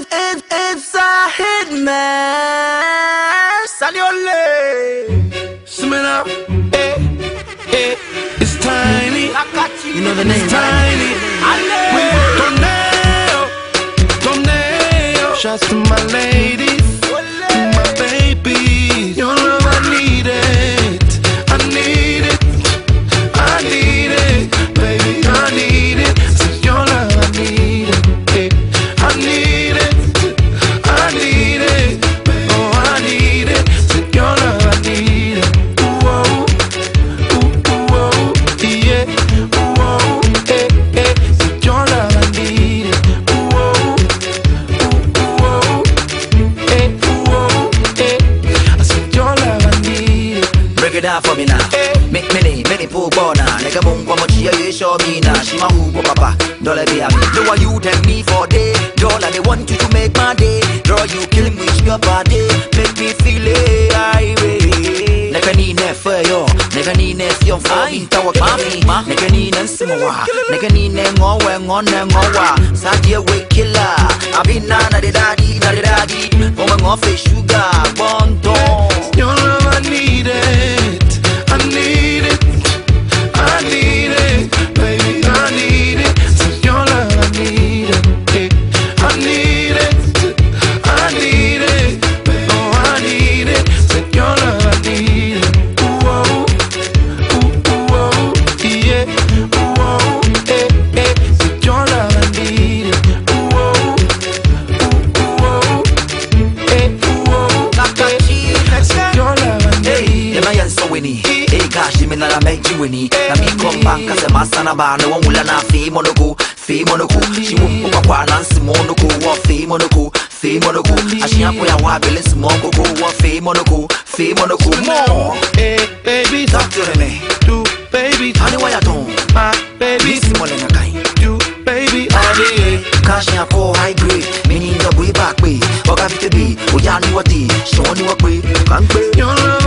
it, it, it's a hit man. Saliole. Smell up. Eh, eh, it's tiny. You know the name, It's tiny. Tornado. Tornado. Shouts to my ladies. It. Down for me now. Make many, many ball now. Nigga boom kwa mochi ya show me now. She my who oh, papa. Dollar be me. Know what you tell me for day. Dollar they want you to make my day. Girl you killing with your body. Make me feel it. I way. Nigga ni ne fe yo. Nigga ni ne fion for me. Tawa kami. Nigga ni ne nsimoa. Nigga ni ne ngowe ngone ngowa. Sadie we killer. Abi na na de daddy na de daddy. Oma ngofe sugar. Bonton. Your kwakwa na nsi mɔ no ko Wɔ fei mɔ no ko fei mɔ no ko Ahyia po ya wɔ abele nsi mɔ nkoko Wɔ fei mɔ no ko fei mɔ no ko Mɔ eh, Hey, baby, Talk to me do, baby, Honey, why you don't? my baby, Bisi mɔ le na kan do, baby, eh. I need it. Cash ya kɔ high grade Mini ndɔ bui back way. Ɔga fite bi Oya ni wɔ di Sɔɔ ni wɔ pe Kan pe Your love,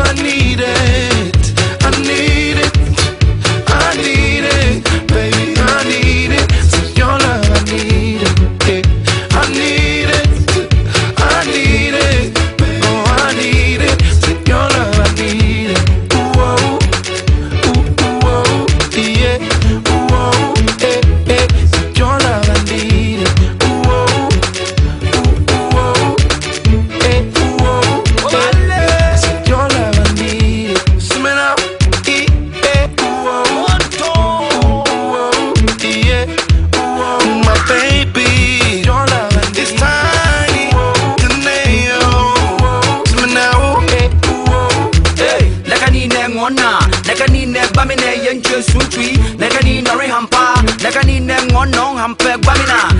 ne yenche sutwi, naka ni nori hampa, naka ni ne ngono hampe gbamina,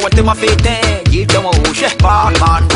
minta wa minta wa te ma fete, ye chamo she, Batman. Baton,